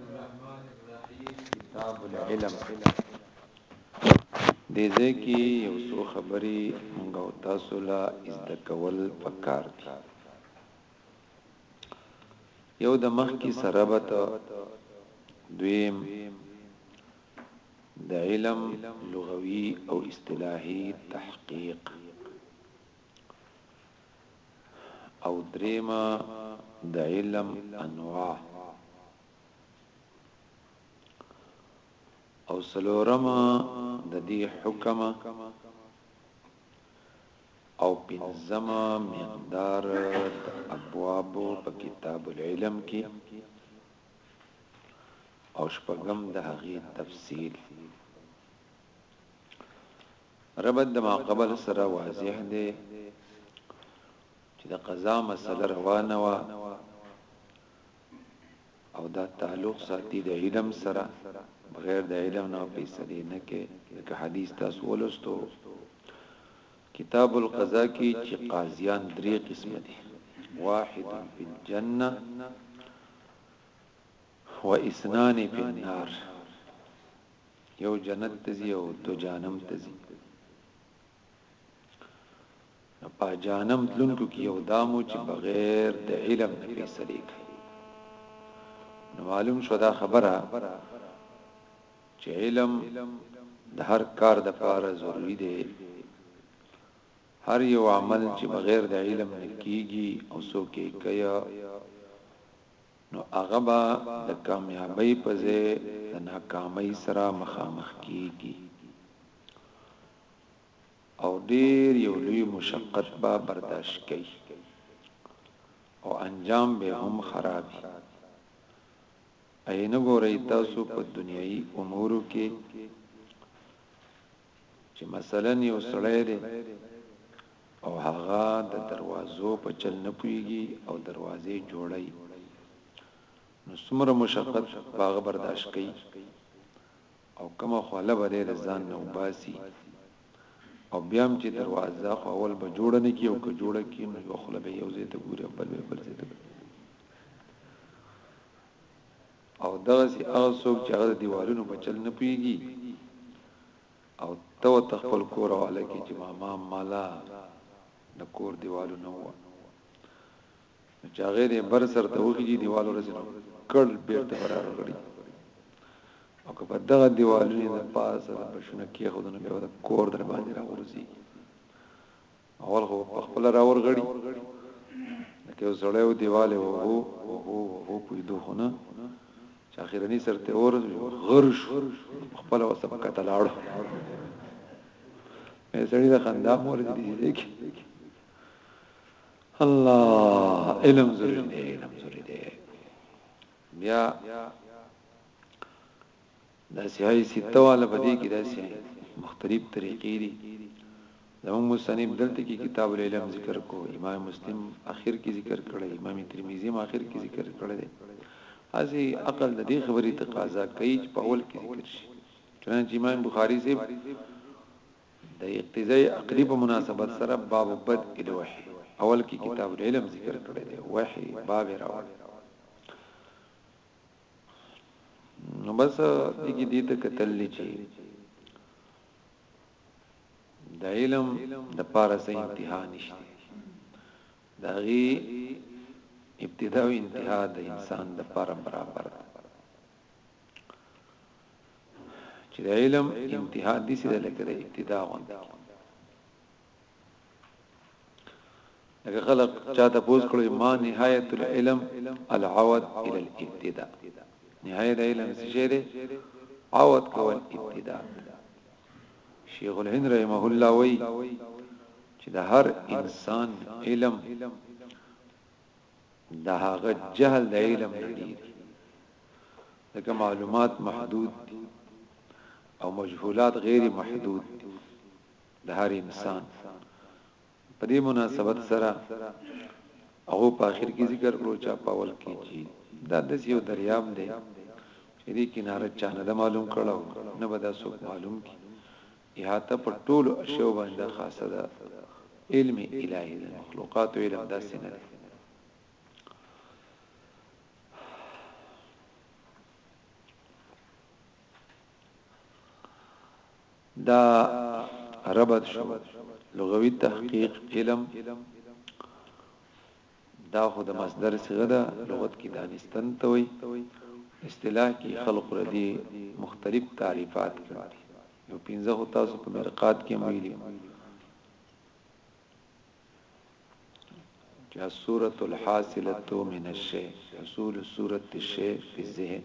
الرحمن الرحیم کتاب العلم دې ځکه یو څو خبرې موږ او تاسو لا از د کول پکار دي یو د مخ کی سربت دویم د علم لغوي او اصطلاحي تحقیق او دریمه د علم انواع او سلورمه د دې حکم او پنځمه مقدار د ابواب په کتاب العلم کې او شپږم د هغه تفصیل ربط د ماقبل سره واضح دی چې د قضا مسله روانه وا او دا تعلق ساتي د علم سره بغیر د علم نه فیصله نه کې لکه حدیث تاسو ولستو کتاب القضاء کې چې قاضیان درې قسم دي واحد فی الجنه و اثنان فی النار یو جنت ته ځي او دو جانم ته ځي نو په جانم تلونکو کې یو دامو چې بغیر د علم نه فیصله کوي نو معلوم شو دا خبره چې علم د هر کار د پاره ضروری دی هر یو عمل چې بغیر د علم نه کیږي او څوک یې کوي نو هغه به د کامیابۍ په ځای د ناکامۍ سره مخامخ کیږي او ډیر یو لوی مشقت به برداشت کوي او انجام به هم خراب وي اینه ګورئ تاسو په دنیوي امورو کې چې مثلا یو سړی دی او هغه د دروازو په چل نه پويږي او دروازې جوړي نو څومره مشقت باغ برداشت کوي او کومه خواله بده د ځان نه وباسي او بیا هم چې دروازه خو اول به جوړ نه کی او که جوړ کی نو یو خله به یو ځای ته ګوري بل به بل ځای ته او دغسي هغه څوک چې هغه د ديوالونو په چل نه پوهيږي او ته ورته خپل کور حواله کړي چې ماما مالا د کور ديوالو نه و نو چې هغه دې بر سر ته وخیږي ديوال ورسره کړ بیرته برابر کړي او که په دغه ديوالونو د پاسه د بشونه کې خودنه به د کور در باندې راغورځي اول خو په خپل راور غړي لکه یو سړی و دیواله وو هو هو هو پویدو خو نه چې اخیرنی سرته اور غرش خپل وسه په کته لاړ مې سړی د خندا مور دي دي کې الله علم زری دی علم زری دی بیا دا سیاحی سته والا په دې کې داسې مختلف طریقې دي زموږ مصنف دلته کې کتاب العلم ذکر کو امام مسلم اخر کې ذکر کړی امام ترمذی هم اخر کې ذکر کړی دی ازي عقل د دې خبرې تقاضا کوي چې په اول کې ذکر شي چنانچه امام بخاری سے د اقتضای عقلی په مناسبت سره باب بد الوح اول کې کتاب العلم ذکر کړی دی وحی باب راوړ نو بس دګی دیت کتل دی چی د علم د پاره سه انتها نشته دا غي ابتدا او انتها د انسان د پاره برابر ده چې د علم انتها د سره لکه د ابتدا غوندي اګه خلق چاته پوس کړو ما نهایت العلم العود الى الابتداء نهایت علم سجده عود کول ابتداء شیخ الهند رحمه الله وی چې د هر انسان علم د هغه جهل د علم نه دی دغه معلومات محدود دي او مجهولات غیر محدود دي د هر انسان په دې مناسبت سره هغه په اخر کې ذکر کړو چا په اول کې چې دا د یو دریاب دی چې دې کناره چا نه معلوم کړو نه به دا څوک معلوم کی احاطه په ټولو اشیاء باندې خاصه ده علم الهی د مخلوقات علم داسې نه دی دا ربط شو لغوي تحقیق علم دا خو د مصدر صيغه ده لغت کې دانستن ته وي اصطلاح کې خلق ردي مختلف تعریفات کړي یو پنځه هو تاسو په مرقات کې ویلي چې سورۃ الحاصلۃ من الشیء حصول سورۃ الشیء فی الذهن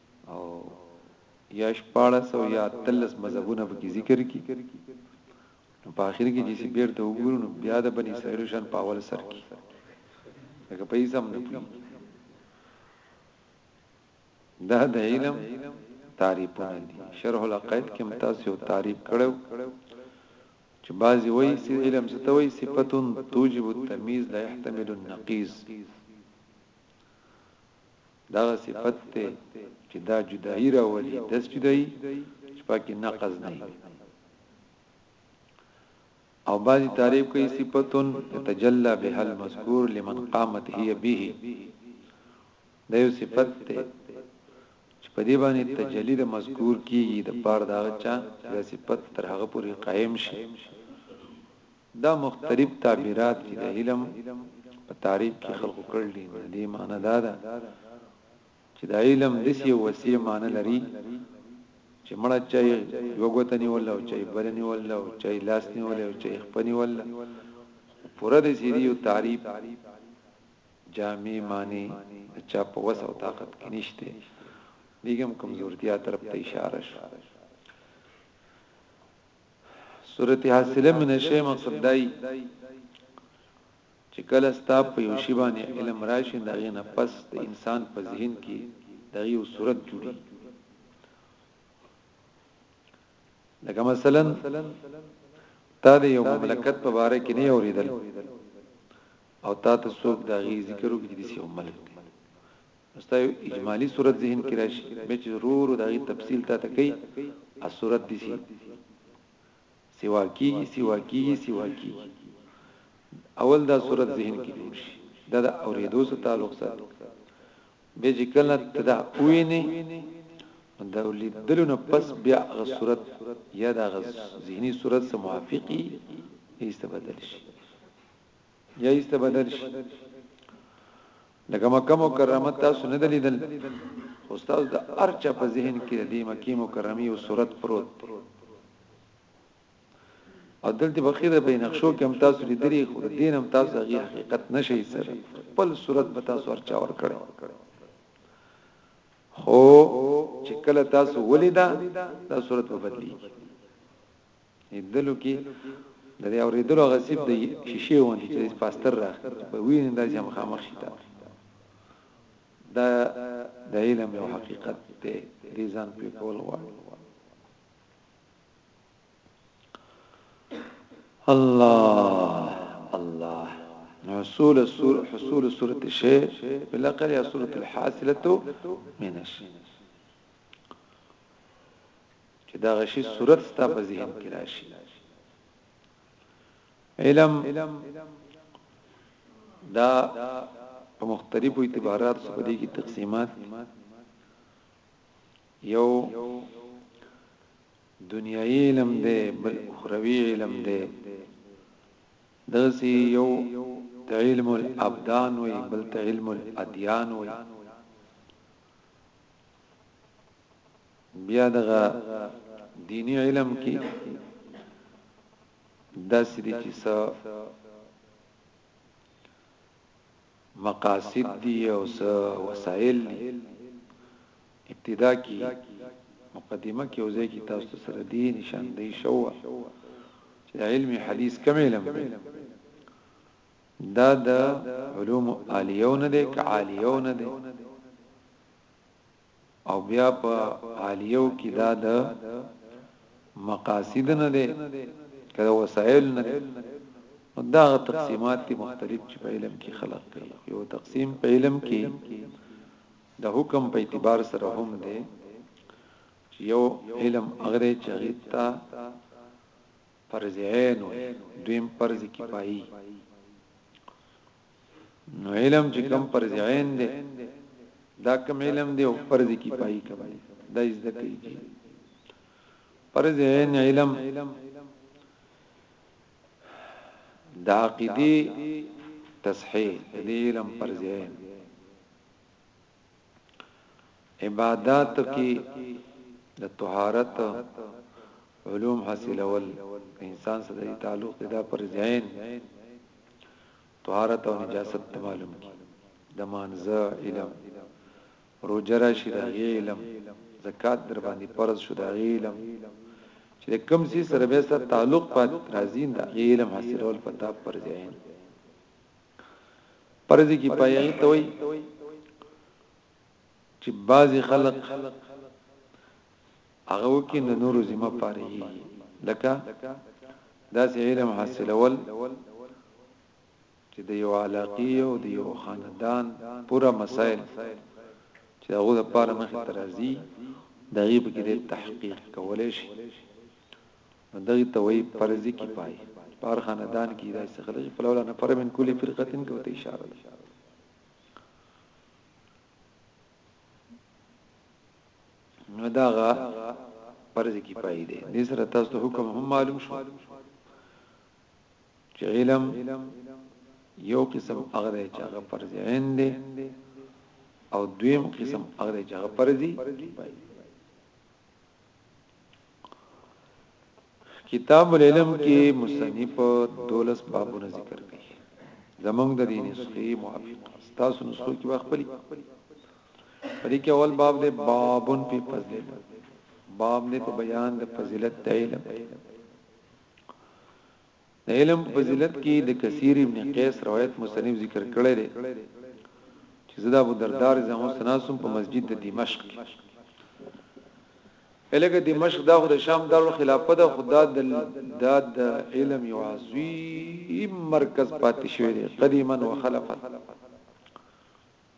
او یا شپاړس او یا تلس مذهبونه په کې ذکر کی نو په اخر کې چې بیرته وګورو نو بیا د بنی اسرائیل شان په اول سر کې لکه په ایزم نه پوي دا د علم تعریفونه دي شرح العقائد کې متاسو تعریف کړو چې بعضی وایي چې علم څه ته وایي صفاتون توجب التمیز لا يحتمل النقیز دغه صفت ته چې دا جدائی راولي داس جدائی چې پاکي نقض نه وي او بعضی تعریف کوي صفتن تجلا بها المذکور لمن قامت هي به دا یو صفت ته چې په دې باندې تجلی د مذکور کیږي د پاره دا چا دا صفت تر هغه پورې قائم شي دا مختلف تعبیرات چې د علم په تعریف کې خلقو کړل دي نو دې معنی دا ده چې دا علم د سی وسیع معنی لري چې مړه چای یو غوتنی ول او چای بلنی ول او چای لاسنی ول او چای خپنی ول پوره د سیدی یو تعریف جامع معنی چا په وس او طاقت کې نشته دیګم کمزورتیا طرف ته اشاره شو صورت حاصله من شی مقصد دای چې کله ستا په یو شی باندې علم راشي دا غي نه پس د انسان په ذهن کې د یو صورت جوړي لکه مثلا تا د یو مملکت په باره کې نه اوریدل او تا ته څوک دا غي ذکر وکړي چې یو ملک نو ستا یو اجمالي صورت ذهن کې راشي بیا چې رو رو د هغې تفصیل تا ته کوي هغه صورت دې شي سوا کېږي سوا کېږي سوا کېږي اول دا صورت ذهن کې جوړ شي دا د اورېدو سره تعلق ساتي بیا چې کله ته دا ووینې دا لیدلو نه پس بیا هغه صورت یا دا غز ذهني صورت سره موافقي ایسته بدل شي یا ایسته بدل شي لکه مکه مکرمه تاسو نه دلیدل خو تاسو د ارچا په ذهن کې د مکه مکرمه او صورت پروت دی او دلته بخیر په نقشو کې هم تاسو لیدلی خو دین هم تاسو هغه حقیقت نشي سره خپل صورت به تاسو ورچا ور کړی خو چې کله تاسو ولیدا دا صورت به بدلی لیدلو کې د دې اوریدلو غصیب د شیشه ونی چې پاستر راخ په وینې د جام خامخ شته دا د علم یو حقیقت دی دې ځان په کول غواړي الله الله حصول السور حصول سورة الشيء بالأقل يا سورة الحاصلة من الشيء چې دغه شی صورت ستا په ذهن کې راشي علم دا په مختلفو اعتبارات سره دي کې تقسیمات یو دنیوي علم دی بل اخروی علم دی دغسی یو علم الابدان وی بل علم الادیان وی بیا دغه دینی علم کې داسې دي چې څه مقاصد دي او څه وسایل دي ابتدا کې مقدمه کې اوځي کې تاسو سره دي نشاندهي شو چې علم حدیث کم علم دی دا د علوم عالیو نه دی که عالیو نه دی او بیا په عالیو کې دا د مقاصد نه ده کله وسایل نه ده دا تقسیمات دي مختلف چې په علم کې خلق کوي یو تقسیم په علم کې د حکم په اعتبار سره هم ده چې یو علم اغره چغیتا فرض عین دویم فرض کفایي نو علم چې کم پر ځعین دی دا کم علم دی او فرض کفایي کم دی دا یې ځکه کیږي فرض عین علم د عقیدی تصحیح د علم فرض عین عبادات کې د طهارت علوم حاصلول انسان سره تعلق دا پر ځین طهارت او نجاست معلوم کی د مانزه علم روزه راشي د علم زکات در باندې فرض شو د علم چې کوم سي سره به سره تعلق پات راځین د علم حاصلول پتا پر ځین پرځي کې پایې ته وي چې بعضي خلک هغه وکي د نورو ذمہ پاره یي لکه دا سي علم حاصلول چې د یو علاقي او د یو خاندان پورا مسائل چې هغه د پاره مخ ترازی د غیب کې د تحقیق کولای شي نو دغی ته وایی پرزی کفای چې په هر خاندان کی داسی څه خلق فلولا نفر من کلی فرقتن کو ته اشاره ده نو داغه فرض کفایه دی دې سره تاسو ته حکم هم معلوم شو چې علم یو قسم هغه دی چې هغه فرض عین دی او دویم قسم هغه دی چې هغه فرض کفایه کتاب العلم کې مصنف دولس بابونه ذکر کړي زمونږ د دې نسخې موافق تاسو نسخو کې واخلي پرې کې اول باب دی بابن په فضیلت باب نه په بیان د فضیلت د علم د علم په فضیلت کې د کثیر ابن قیس روایت مصنف ذکر کړی دی چې زه د ابو الدرداء رضی الله عنه ناسم په مسجد د دمشق کې الګ دمشق دا خو د شام دارو خلافت ده خدا د داد علم یو عظیم مرکز پاتې شوی دی قدیما وخلفا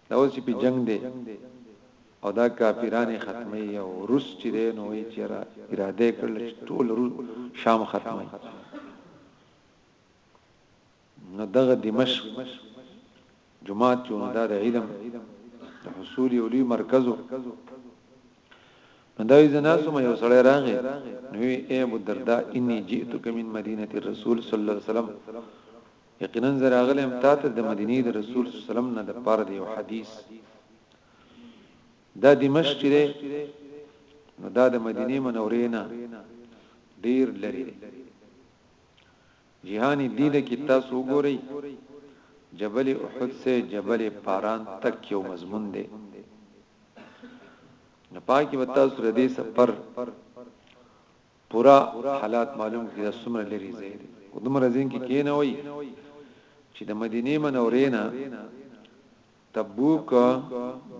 دا اوس په جنگ دی او دا کافرانه ختمي او روس چې دی نو یې چیرې اراده کړل چې ټول روس شام ختمي نو دغه دمشق جماعت چې نو دا د علم د حصول یو لوی مرکزو نو دا یې زناسو مې یو سړی راغی نو یې ابو دردا انی جئتک من مدینه الرسول صلی الله علیه وسلم یقینا زه راغلی یم تا ته د مدینې د رسول صلی الله علیه وسلم نه د پاره د یو حدیث دا دمشق دی نو دا د مدینه منورې نه ډیر لري دی جهانی دی د کتاب وګورئ جبل احد سے جبل پاران تک یو مضمون دی نه پاکي وتا سره دې سفر پوره حالات معلوم کړي دا څومره لري ځای دی او دومره ځین کې کینه وای چې د مدینه منورې نه تبوک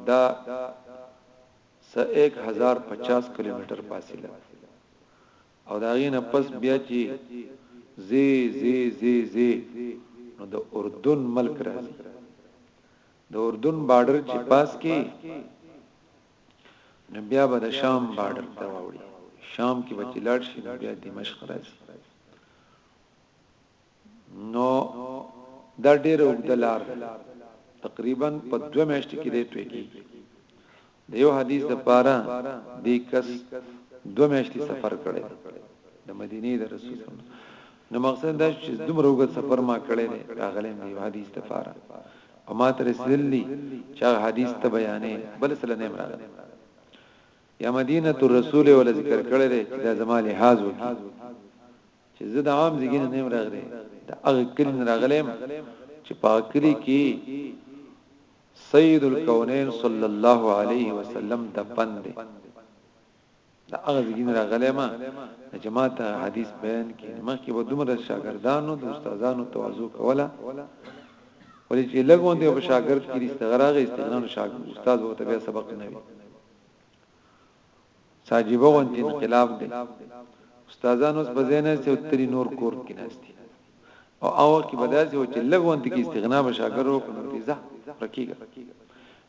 دا س 1050 کیلومتر فاصله او دا غینه پس بیا چې زی زی زی زی نو د اردن ملک راځي د اردن بارډر چې پاس کې نو بیا به د شام بارډر ته واوړي شام کې به چلاړ شي نو بیا دمشق راځي نو دا ډېر وګد لار تقریبا په دوه میاشتې کې دی توې کی د یو حدیث د پاره د کس دوه میاشتې سفر کړي د مدینه د رسول نو مقصد دا شو چې دومره وګت سفر ما کړی دی راغلی مې یو حدیث د پاره او ما تر رسول دی چې هغه حدیث ته بیانې بل سره نه راغلی یا مدینه الرسول ول ذکر کړی دی چې دا زما لحاظ وکي چې زه د عام ځګین نه راغلی دا هغه کلین راغلم چې پاکلی کې سید الکونین صلی الله علیه وسلم د پند دا هغه ځګین راغلی ما چې ما ته حدیث بیان کړي مخکې به دومره شاګردانو د استادانو تواضع کوله ولې چې لګون دی په شاګرد کې استغراغه استغنان شاګرد استاد وو ته بیا سبق نه وي ساجيبه وان چې انقلاب دی استادانو په زینه چې تری نور کور کې ناشتي او او کې بداسي و چې لګون دی کې استغنا به شاګرد وو کنه تیزه رکیږي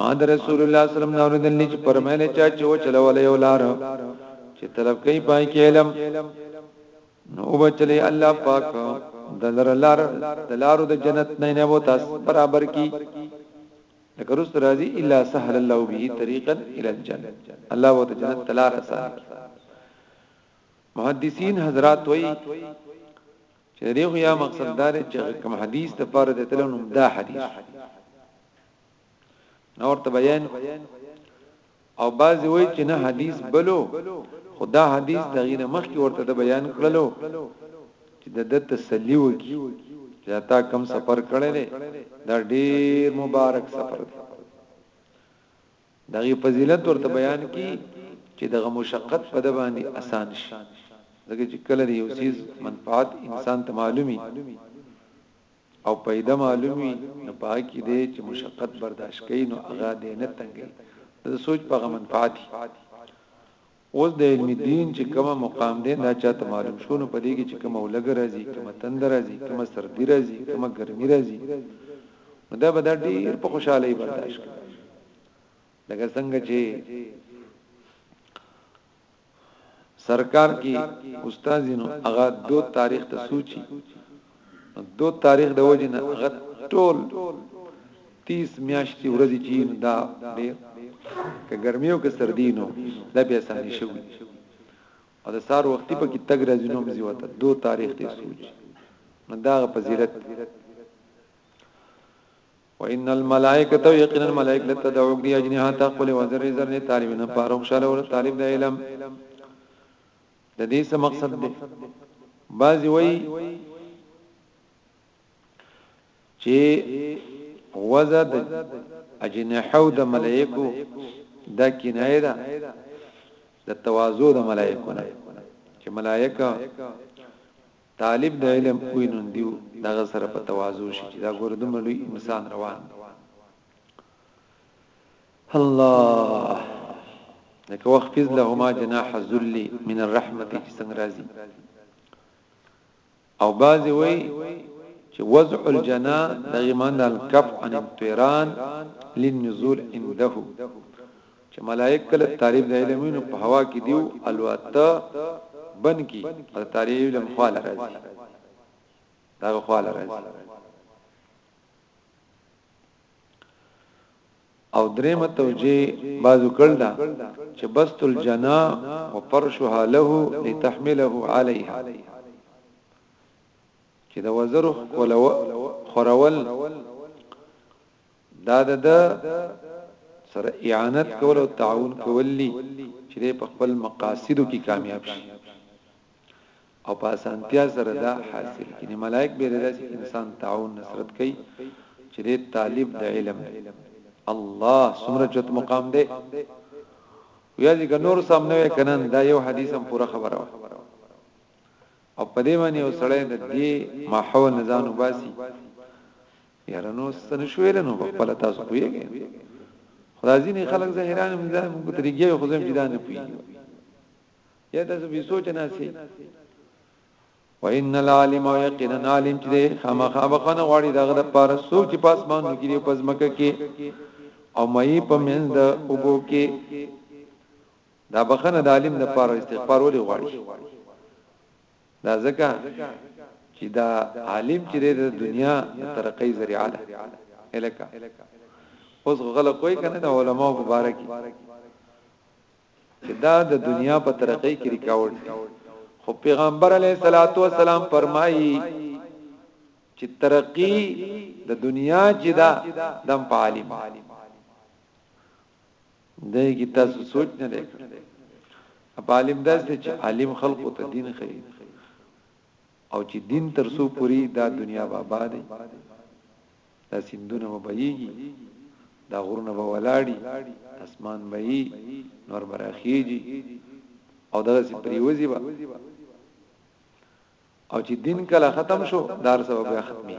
ما د رسول الله صلی الله علیه وسلم نور دلی چې پرمنه چا چې و چلول یو لار چې طلب کوي پای کې علم نو وبچلې الله پاک دلر لار دلارو د جنت نه نه وو تاسو برابر کی لکه رست راضی الا سهل الله به طریقا الى الجنه الله وو د جنت تلار اسان محدثین حضرات وای چې ددې خو یا مقصد دا دی چې کوم حدیث د پاره د تلو نوم دا حدیث نور ته بیان او باز وی چې نه حدیث بلو خدا حدیث دغه نه مخکې ورته د بیان کړلو چې د د تسلی وکي چې تا کم سفر کړی دی دا ډیر مبارک سفر دی دغه فضیلت ورته بیان کی چی دغه مشقت په د باندې اسان شي ځکه چې کله یو سیز منفعت انسان ته معلومي او پیدا معلومي نو پاکي دی چې مشقت برداشت کین او هغه دې نه تنګي د سوچ په منفعت اوس د علم دین چې کومه مقام دی دا چاته معلوم شو نو په دې کې چې کومه ولګه راځي کومه تند راځي کومه سردی راځي کومه ګرمي راځي نو دا به دا ډیر په خوشحالي برداشت کوي لکه څنګه چې سرکار کې استادینو هغه دو تاریخ ته سوچي دو تاریخ د وجه نه هغه ټول 30 میاشتې ورځې چې دا ډېر که ګرمیو که سردی نو دا به اسانه شي او د سار وختي په کې تګ راځي نو مزي وته دو تاریخ ته سوچ نو دا فضیلت وان الملائکه یقینا الملائکه تدعو دی اجنها تقبل وزر زر طالب نه پاروخ شاله ور طالب د علم د دې څه مقصد دی بعضی وای چې وزه د اجنحو د ملائکو دا کنایه ده د تواضع د ملائکو نه چې ملائکه طالب د علم وینون دیو دغه سره په تواضع شي چې دا ګوردم لوی انسان روان الله لکه وخفض لهما جناح الذل من الرحمه چې څنګه راځي او باز وی چې وضع الجنا د ایمان د الکف عن الطيران للنزول عنده چې ملائک کله طالب د علمونو په هوا کې دیو الواته بن کی او طالب علم خال راځي دا خال راځي او درېمه توجیه بعضو کړل دا چې بسط الجنا وفرشها له لتحمله عليها چې د وزر خورول دا د سره اعانت کول او تعاون کول دي چې په خپل مقاصدو کې کامیاب شي او په اسانتیا سره دا حاصل کینې ملائک به داسې انسان تعاون نصرت کوي چې دې طالب د علم دی الله سمره چت مقام دی ویا دې نور سم نه کنن دا یو حدیث هم پوره خبره و او په دې باندې وسړې د دې ماحول نزان وباسي یاره نو سن شویل نو په خپل تاسو پویږي خدای ځینې خلک زه حیران مزه مو ترګي خو زم جدا نه پویږي یا تاسو به سوچ نه سي وان العالم یقینا عالم چې خامخا بخنه غواړي دغه د پاره سوچ په اسمان کې په ځمکه کې او مې په منځ د اوبو کې دا بخنه د عالم د پاره استغفار ولې غواړي دا ځکه چې دا عالم چې د دنیا ترقې ذریعہ ده الکه اوس غل کوئی کنه د علماء مبارک چې دا د دنیا په ترقۍ کې ریکاوټ دی خو پیغمبر علیه الصلاۃ والسلام فرمایي چې ترقی د دنیا چې دا دم په عالم دی کی تاسو سوچ نه دی کړ په عالم داس دی چې عالم خلق ته دین خي او چې دین تر سو پوری دا دنیا بابا دی دا سندونه به بهيږي دا غرونه به ولاړي اسمان به یي نور براخيږي او دا سي پریوزي به او چې دین کله ختم شو دار سبب بیا ختمي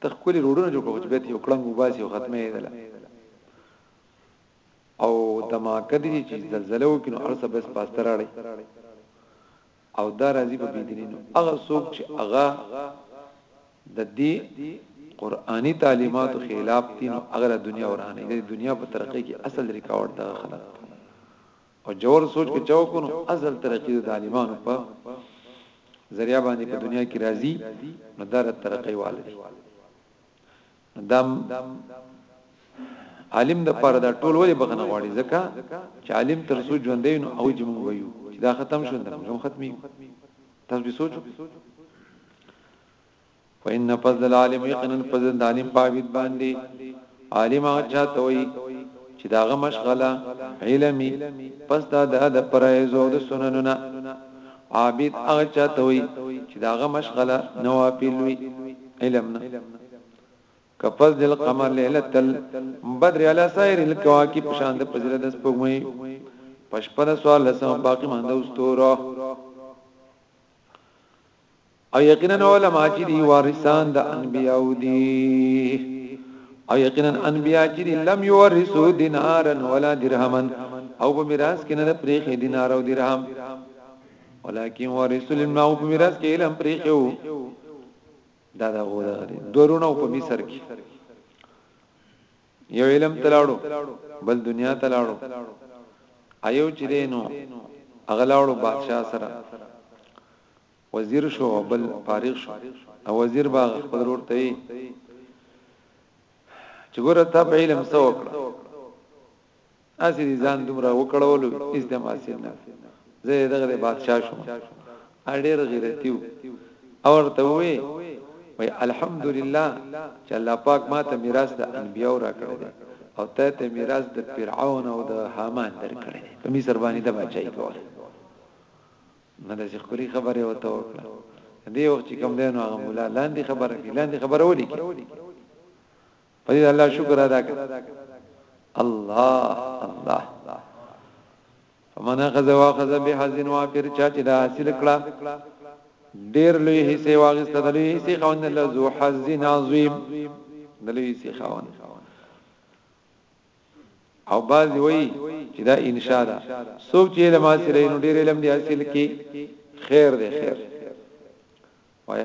تخکلی روډونه جوړ کوچ بیت یو کړنګ وباسي او ختمه یې دله او دما کدی چې زلزلو کینو ارسه بس پاستراړي او دا راځي په بيدينونو هغه څوک چې هغه د دې قرآني تعلیماتو خلاف دي نو هغه د دنیا ورانه دي دنیا په ترقی کې اصل ریکارډ دا خلک او جوړ سوچ کې چاو کو نو اصل ترقی د طالبانو په ذریعہ باندې په دنیا کې راځي نو دا د ترقی والي دم عالم د پاره دا ټول ولې بخنه غواړي ځکه چې عالم تر سو ژوندې نو او جمع وایو چې دا ختم شو دا هم ختمي تاسو به سوچو فإن فضل العالم يقينا فضل العالم باید باندې عالم هغه چاته وي چې داغه مشغله علمي پس دا د پرایزو د سننونه عابد هغه چاته وي چې د هغه مشغله نوافل وي علم نه کفز دل قمر ليله تل بدر علی سائر الكواكب شان د پزله د سپوږمۍ پشپره سوال لسم باقی مانده استوره او یقینا علما چې دی وارثان د انبیاء دي او یقینا انبیاء چې دی لم یورثو دینارا ولا درهما او په میراث کې نه پرېخې دینار او درهم ولکن ورسول ما او په میراث کې علم پرېخو دا دا غوړه غري دورونه په مصر کې یو علم تلاړو بل دنیا تلاړو ایو چې دینو اغلاړو بادشاہ سره وزیر شو او بل فارغ شو او وزیر با خپل ورور ته وی چې ګوره تا په علم څه وکړه اسی دي ځان دومره وکړولو هیڅ د ماسین نه زه دغه بادشاہ شوم اړیر غیرتیو او ته وی وی الحمدلله چې الله پاک ما ته میراث د انبیو را کړی دی او ته ته میراث د فرعون او د هامان درکړی دی په مصر باندې د بچای کوله نه داسې ښکلي خبره یې ورته وکړه، د دې وخت چې کوم دی نو هغه ملا لاندې خبره کړي، لاندې خبره ولیکي، په دې د الله شکر ادا کړه، الله الله فمن اخذ واخذ بحظ وافر چا چې دا حاصل کړه ډیر لوی حصے واغست د لوی حصے خوند له ذو حظ عظیم د لوی حصے خوند او باز وی چې دا انشاء ده څوک چې علم حاصل نو ډیر علم دی حاصل کی خیر دی خیر وای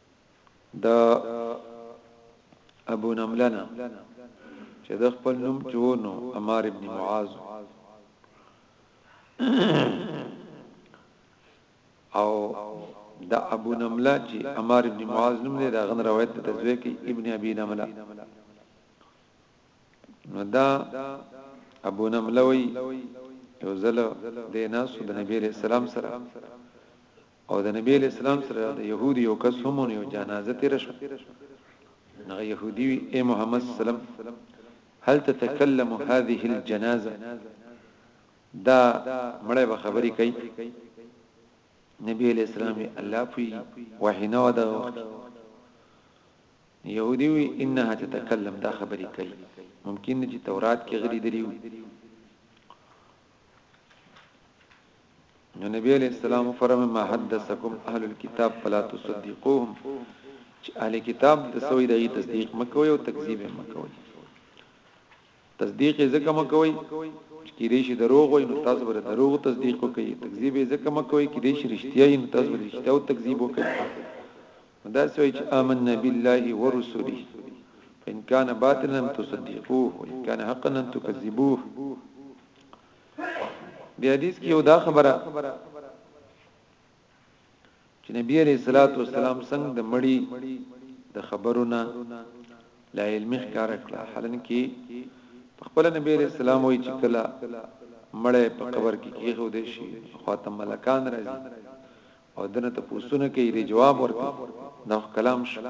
د ابو نمله نه چې د خپل نوم چې ونو عمار ابن معاذ او د ابو نمله چې عمار ابن معاذ نوم دی دا غن روایت ته تزوی کی ابن ابي نمله نو دا ابو نمله وی یو زله د ناس د نبی رسول الله سره او د نبی علیہ السلام سره د يهودي یو کس هم یو جنازه تیر شو نغه يهودي وی اے محمد صلی الله علیه وسلم هل تتکلم هذه الجنازه دا مړی به خبرې کوي نبی علیہ السلام الله پوی وحینه ودا يهودي وی انها تتکلم دا خبرې کوي ممکن چې تورات کې غلي دریو نو نبی علیہ السلام فرمای ما حدثکم اهل الكتاب فلا تصدقوهم چې اهل کتاب د سوی دغه تصدیق مکوي او تکذیب مکوي تصدیق ځکه مکوي کې دې شي دروغ وي نو تاسو بر دروغ تصدیق کوي تکذیب ځکه مکوي کې دې شي رښتیا نو تاسو بر رښتیا او تکذیب کوي نو داسې وایئ چې آمنا بالله ورسله فإن کان باطلا لم تصدقوه وإن کان حقا لم تکذبوه بیا حدیث کې یو دا خبره چې نبی عليه الصلاه والسلام څنګه د مړی د خبرونه لا علم ښکار کړه حالن کې خپل نبی عليه السلام وی چې کله مړې په قبر کې کېښو دي شي خاطم ملکان راځي او دنه ته پوسونه کوي د جواب ورکړي دا کلام شو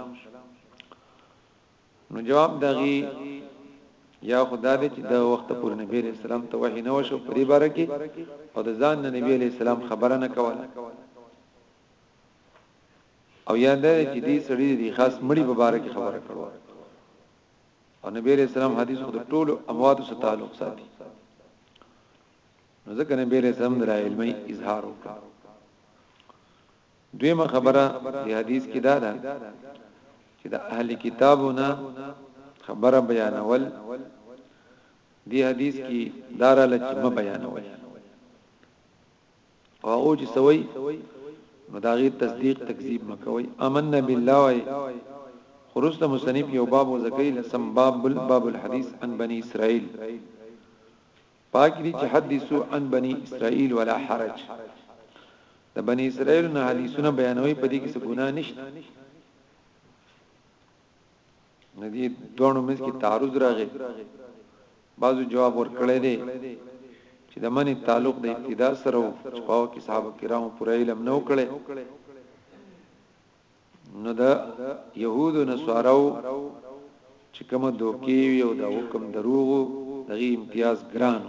نو جواب دغي یا خدا دې چې دا وخت پورې نبی عليه السلام ته وحي نه وشو پرې باره کې او د ځان نه نبی عليه السلام خبره نه کوله او یا دا چې دې سړي دې خاص مړي په باره کې خبره کړو او نبی عليه السلام حدیث خود ټولو اموات سره تعلق ساتي نو ځکه نبی علیہ السلام د علمي اظهار وکړ دویمه خبره د حدیث کې دا ده چې د اهل کتابونه خبره بیانول دی حدیث کې دارا لچمه بیانول او او چې سوي نو دا غي تصدیق تکذیب مکوي امننا بالله وای خرست مصنف یو باب وزکیل سم باب الباب الحديث عن بني اسرائيل پاکی دی چې حدیثو عن بنی اسرائیل ولا حرج د بنی اسرائیل نه حدیثونه بیانوي په دې کې څه ګناه نشته ندی دوه مز کې تعارض راغی بعضو جواب ورکړی دی چې د منی تعلق د ابتدا سره او چې پاو کې صحابه کرامو پر علم نو کړي نو دا يهودو نصاراو چې کوم دوکي وي او د حکم دروغو دغه امتیاز ګران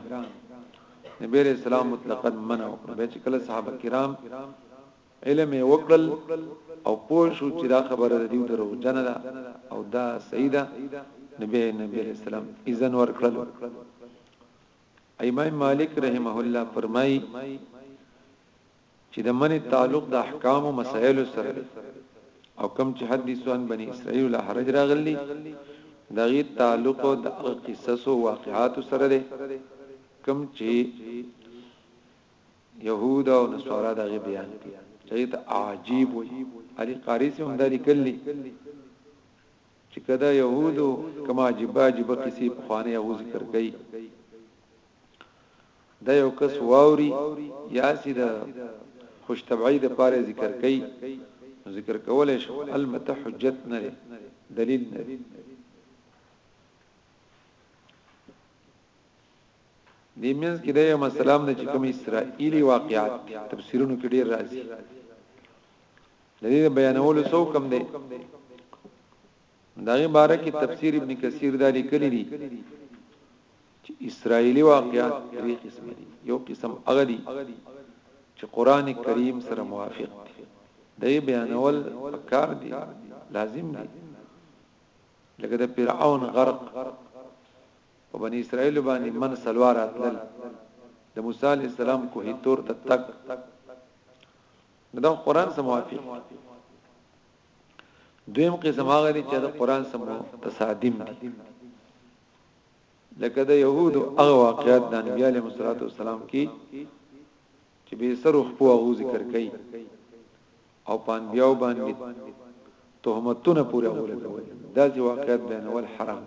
نبی عليه السلام مطلقاً منع وکړ به چې کله صحابه کرام علم وکړل او پوه شو چې دا خبره د دې درو جن ده او دا صحیح ده نبی نبی علیہ السلام اذن ورکړل امام مالک رحمه الله فرمای چې د منی تعلق د احکامو مسائلو سره دی او کوم چې حدیثو عن بنی اسرائیل لا حرج راغلی دغه تعلق د قصص او واقعات سره دی کوم چې يهود او نصارا دغه بیان کړي چې ته عجیب وي علي قاری سم هم دالي کلی چې کدا يهود کما عجیب عجیب کسی په خوانه یو ذکر کوي دا یو کس واوري یا سي د خوش طبعی د پاره ذکر کوي ذکر کولای شو البته حجت نه دلیل نه دی مینس کې د یو مسلام نه چې کوم اسرائیلی واقعات تفسیرونو کې ډیر راځي د دې بیانولو څو کم دی دغه باره کې تفسیر ابن کثیر دا لیکلی دی چې اسرائیلي واقعات درې قسمه دي، یو قسم هغه دي چې قرآن کریم سره موافق دي، د یې بیانول پکار دي، لازم دي، لکه د فرعون غرق، په بني اسرائیل باندې من سلوا راتلل، د موسی علی السلام کوه تور ته تک دا قرآن سره موافق دي. دویم قسم هغه دي چې د قرآن سره متصادم دي. لکه د يهودو هغه واقعات د انبياء عليهم الصلاه والسلام کې چې به سر خپو هغه ذکر کوي او پان بیاو باندې تهمتونه پورې هغه لګول دا چې واقعیت بیانول حرام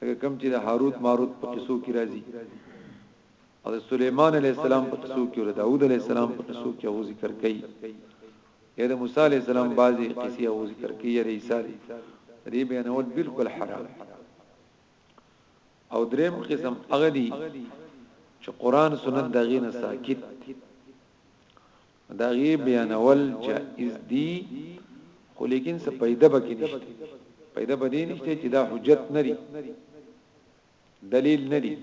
هغه کم چې د هاروت ماروت په قصو کې راځي او د سليمان عليه السلام په قصو کې او د داوود عليه السلام په قصو کې هغه ذکر کوي یا د موسی علی السلام بعضی قصې او ذکر کې یا د عیسی دی دې بیانول بالکل حرام او دریم قسم هغه دی چې قران سنت دا غینه ساکت دا غی بیانول جائز دی خو لیکن څه پیدا بکې نشته پیدا بدې نشته چې دا حجت نری دلیل نری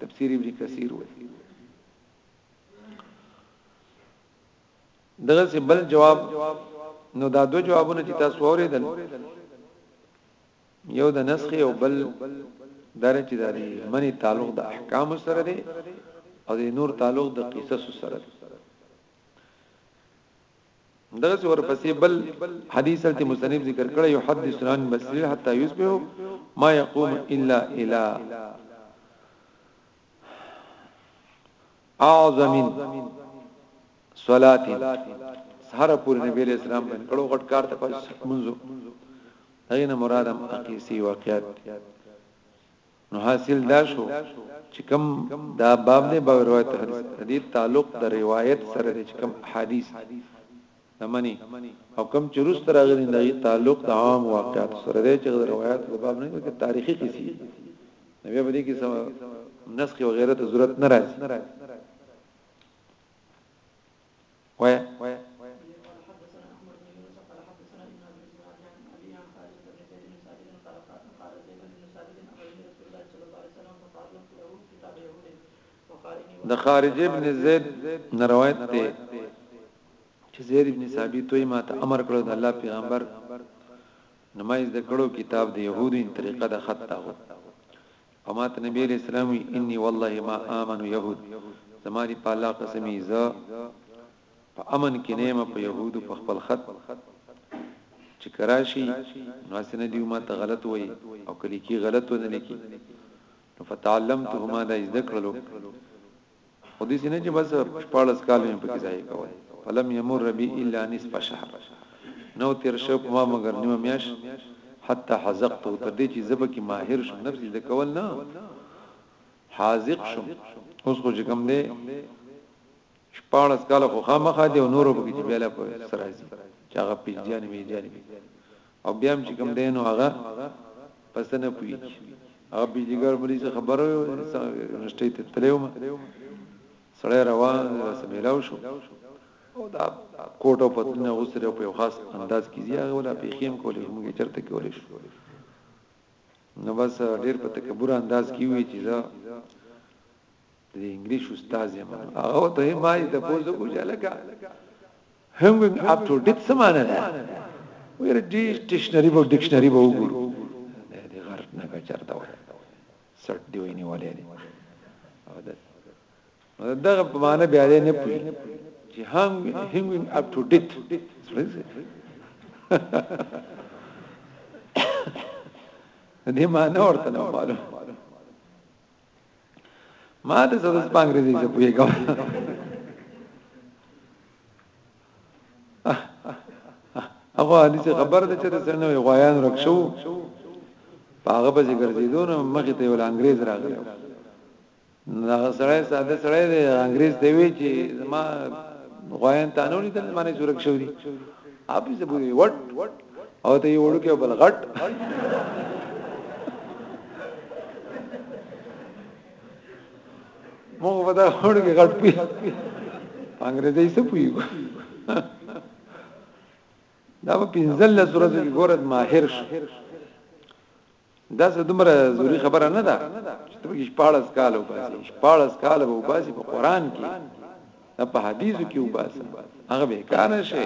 تفسیر ابن کثیر وایي دغه سی بل جواب نو دا دو جوابونه چې تاسو اوریدل یو د نسخ او بل دره چې داري منی تعلق د احکام سره دی او د نور تعلق د قصص سره دی دغه څور پسې بل حدیث الته مصنف ذکر کړی یو حدیث ران مسلم حتا یسبه ما یقوم الا الا اعظمین صلاتین سحر پور نبی علیہ السلام باندې کړو غټ کار ته پس منځو دغه مرادم اقیسی واقعات نو حاصل دا شو چې کوم دا باب نه به روایت حدیث تعلق د روایت سره د کوم حدیث نه مني او کوم چې روس تراغلي نه تعلق د عام واقعات سره دی چې روایت په باب نه کې تاریخي قصې نو بیا به دې کې سم نسخ او غیرت ضرورت نه راځي وای د خارج ابن زید نه روایت دی چې زید ابن ثابت وی ما ته امر کړو د الله پیغمبر نمایز د کړو کتاب د يهودو ان طریقه د خط ته او ما ته نبی علیہ السلام وی انی والله ما امن يهود زماری په الله قسمی ز په امن کې نیمه په يهودو په خپل خط چې کراشي نو اسنه دی ما ته غلط وای او کلی کی غلط ونه لیکي نو فتعلمته ما دا زده کړلو خو دې سینه چې بس 14 کال مې پکې ځای کول فلم یمر ربي الا نصف شهر نو تیر شو ما مگر نیو میاش حتی حزقت تر دې چې زب کې ماهر شم نفس دې کول نه حاذق شم اوس خو چې کم دې شپاړس کاله خو خامخا دی او نورو پکې چې بیا لا په سر راځي چې هغه پیلجان میجان وي او بیا هم چې کوم دینو هغه پس نه پوي هغه بجلیګر مریض خبره یونیورسيټي ته تلو سړی روان سمېلاو شو او دا کوټه پتنه اوسره په خاص انداز کې زیاغه ولا پیخیم کولې موږ چرته کولې شو نو بس ډېر په تکبر انداز کې وی چې دا د انګلیش استاد یم هغه ته ما د پوز کو جلګه هنګ اپ ټو ډیټ سمانه ده ویره دي ډکشنری وو ډکشنری وو ګورو دې غرت نه کا چرته وای سټ دی ویني ولې او ده دغه په معنی بیا نه پوي چې هنګ هنګ اپ ټو ډیټ دې معنی ورته نه معلوم ما ته زړه سپانګري دي چې پويګم هغه حدیث خبر ده چې څنګه وي غوایان رکشو هغه به ګرځیدو نو مخې ته ول انګريز راغلی دا سړی ساده سړی دی انګريز دی وی چې ما غوایان تانو لیدل معنی جوړک شو دي اپ یې زبوي وټ او ته یو وړوکی بل غټ مو په دا وړوکی غټ پی انګريزي څه پوي دا په پنځل صورت کې ګورد ماهر شو دا څه دومره ضروری خبره نه ده چې ته کې پاړس کال وباسي پاړس کال وباسي په قران کې په حدیثو کې وباسي هغه به کار شي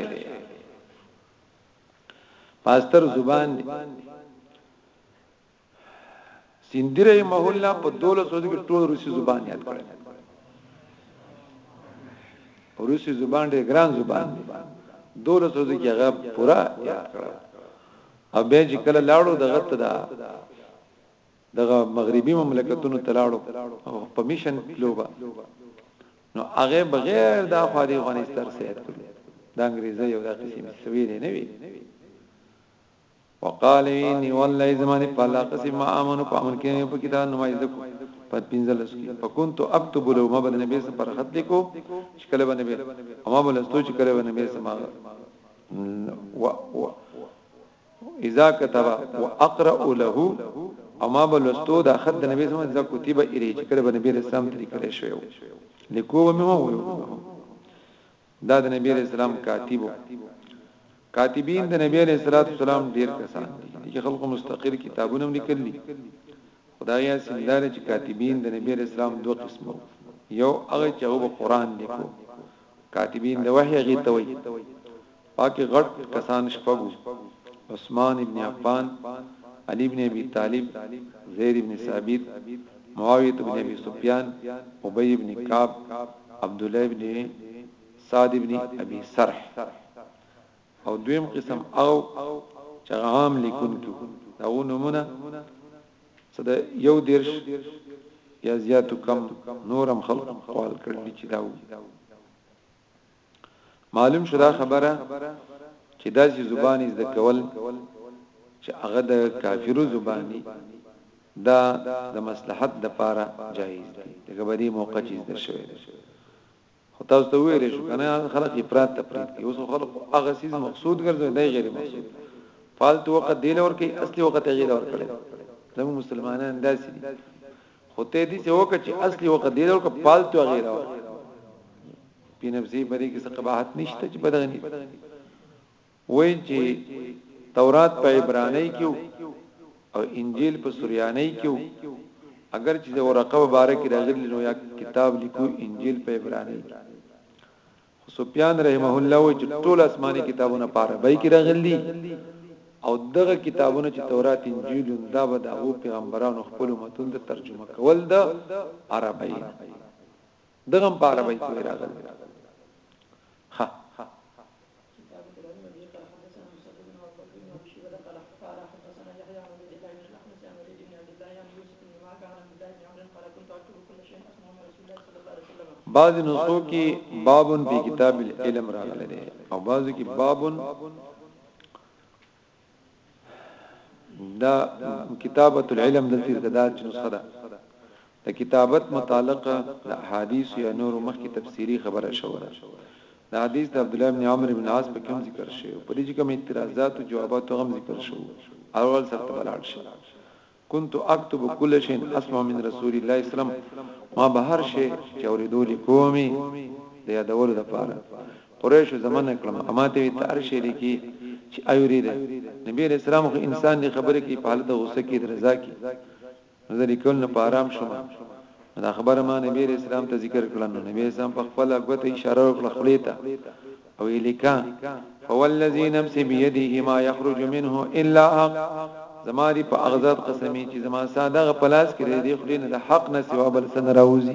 پاستر زبان دی سیندی رحمه الله په 1200 کې ټول روسي زبان یاد کړ روسي زبان ډېر ګران زبان دی 1200 کې هغه پورا یاد کړ او به چې کله لاړو دغه ته دا دغه مغربي مملکتونو تلاړو او په میشن لوبا نو هغه بغیر د افغاني افغانستان سیاحت کړو د انګریزي او د قسم سویر نه وی وقال اني والله زمانه په الله قسم ما امن په امن کې په کتاب نمایز کو په پنځلس کې فكنت اكتب له ما بن نبی پر خط لیکو چې کله باندې به اما بل استو چې کله باندې به سما و اذا كتب واقرا له اما بلستو دا خط د نبی سمه ځکه کتیب الی چې کړه به نبی رسول الله تری کړی شو لیکو و مې وو دا د نبی رسول الله کاتبو کاتبین د نبی علیہ الصلوۃ والسلام ډیر کسان دي چې خلکو مستقل کتابونه لیکل دي خدای یې سندره چې کاتبین د نبی علیہ السلام دوه قسمو یو هغه چې هغه قرآن لیکو کاتبین د وحی غي توي پاکې غټ کسان شپږ وو، عثمان ابن عفان، علی ابن ابی طالب، زید ابن ثابت، معاویه ابن ابی سفیان، ابی ابن کعب، عبدالله ابن سعد ابن ابی سرح او دویم قسم هغه چې عام لیکونکي وو دا و نمونه څه د یو دیرش یا زیاتو کم نورم خلق قوال کړل چې دا وو معلوم شو دا خبره چې داسې زبان از د کول چې هغه د کافرو زبانی دا د مصلحت د پاره جایز دی دغه بدی موقع چې د شوی خو تاسو ته ویل شو کنه خلک افراط تفریط کوي اوس خلک هغه سیز مقصود ګرځي نه غیر مقصود فالتو وخت دی لور کې اصلي وخت یې لور کړی زمو مسلمانان داسې دي خو ته دې چې وکړه چې اصلي وخت دی او که پالتو غیره په نفسي بری کې څه قباحت نشته چې بدغني وای چې تورات په عبرانی کې او انجیل په سوریانی کې اگر چې ورقه مبارک راغلی نو یا کتاب لیکو انجیل په عبرانی کې خو سفیان رحمه الله وی چې ټول آسماني کتابونه په عربی کې راغلي او دغه کتابونه چې تورات انجیل دا به د او پیغمبرانو خپل متون ته ترجمه کول د عربی دغه په عربی کې راغلي ها ما کان عبد الله بن عمرو قال كنت اكتب كل شيء اسمع من رسول الله صلى الله عليه وسلم بعض نسخو کې باب فی کتاب العلم راغلی دی او بعضو کې باب دا کتابت العلم دلته دا چې نسخه ده د کتابت متعلقه د احادیث یا نور مخکې تفسیری خبره شوه د حدیث د عبد الله بن عمرو بن عاص په کوم ذکر شوی په دې کې کوم اعتراضات او جوابات هم ذکر شوو اول سره تبلاړ شوه کنت اکتب کل شین اسمع من رسول الله اسلام ما به هر شی چې اوریدو لیکومي د یادولو لپاره قریش زمانه کلم اما ته وی تر شی لیکي چې ایوري ده نبی اسلام خو انسان دی خبره کې په حالت غوسه کې درزا کې نظر لیکل نه په آرام شوم دا خبره ما نبی اسلام ته ذکر کړل نبی اسلام په خپل غوته اشاره وکړه خلیته او یې لیکه هو الذی نفس بيده ما یخرج منه الا حق زما دی په اغزاد قسمی چې زما ساده غ پلاس کې دی خلی نه د حق نه سوا بل سن راوځي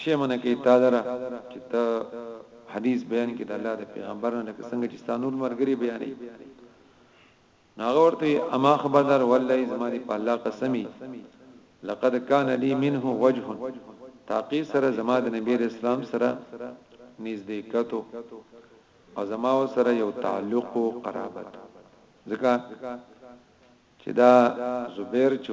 شی منع کوي تا لره چې ته حدیث بیان کړي د الله د پیغمبر نه لکه څنګه چې ستانور مرګري بیانې ناغه ورته اما خبردار والله زما دي په الله قسمي لقد كان لي منه وجه تاقی سره زما د نبی اسلام سره نږدې کتو او زما سره یو تعلق او قرابت ځکه چې دا زبیر چې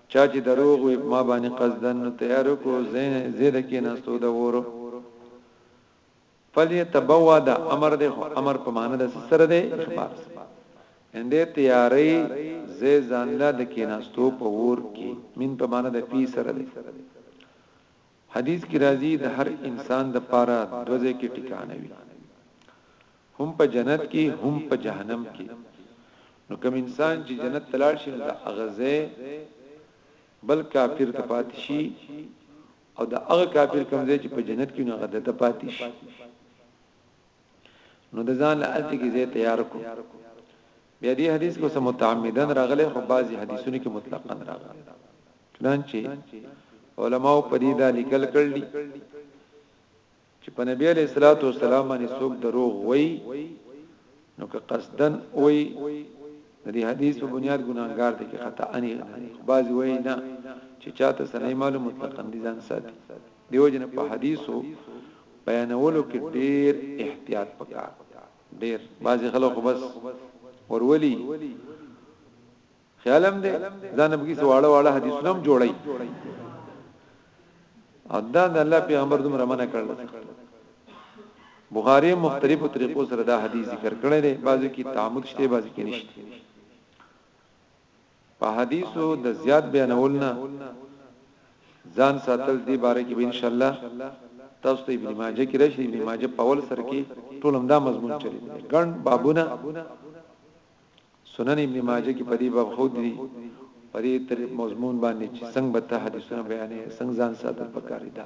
چا چی دروغ وی په ما باندی قصدا نو تیار کو زه د کیناستو د اور فلیتبوا دا امر ده خو امر په معنی د سره ده اخبار سره انده تیاری زه ځان لا د کیناستو په ور کی من په معنی د پی سره ده حدیث کې راځي د هر انسان د پاره دوه ځای کې ټکانه وي هم په جنت کې هم په جهنم کې نو کوم انسان چې جنت تلار شي نو د اغزه بل کافر ته پات شي او د هغه کافر کوم ځای چې په جنت کې نه غده ته پات شي نو د ځان له الته کې زه تیار کو بیا دې حدیث کې سم متعمدن راغلي خو بعضي حدیثونو کې مطلقاً راغلي چنانچه علماء په دې دا لیکل کړل چې په نبی علیہ الصلوۃ والسلام باندې څوک دروغ وای نو که قصدن وای د دې حدیث په بنیاد ګناګار دي کې خطا اني بعضي وای نه چې چاته سره معلوم مطلقاً دي ځان ساتي دیو جن په حدیثو بیانولو کې ډیر احتیاط پکار ډیر بعضی خلک خو بس ورولي خیالم دې ځان به کیسه واړه واړه حدیثونه هم جوړي ادا د الله پیغمبر دوم رمنه کړل بخاری مختلفو طریقو سره دا حدیث ذکر کړی دی بعضی کې تعمد شته بعضی کې نشته په احادیثو د زیات بیانول نه ځان ساتل دی باره کې به ان شاء الله تاسو ته ابن ماجه کې راشي ابن ماجه په اول سر کې ټول همدا مضمون چلی دی ګڼ بابونه سنن ابن ماجه کې په دې باب خو دی په دې تر مضمون باندې چې څنګه به ته حدیثونه بیانې څنګه ځان ساتل پکاري دا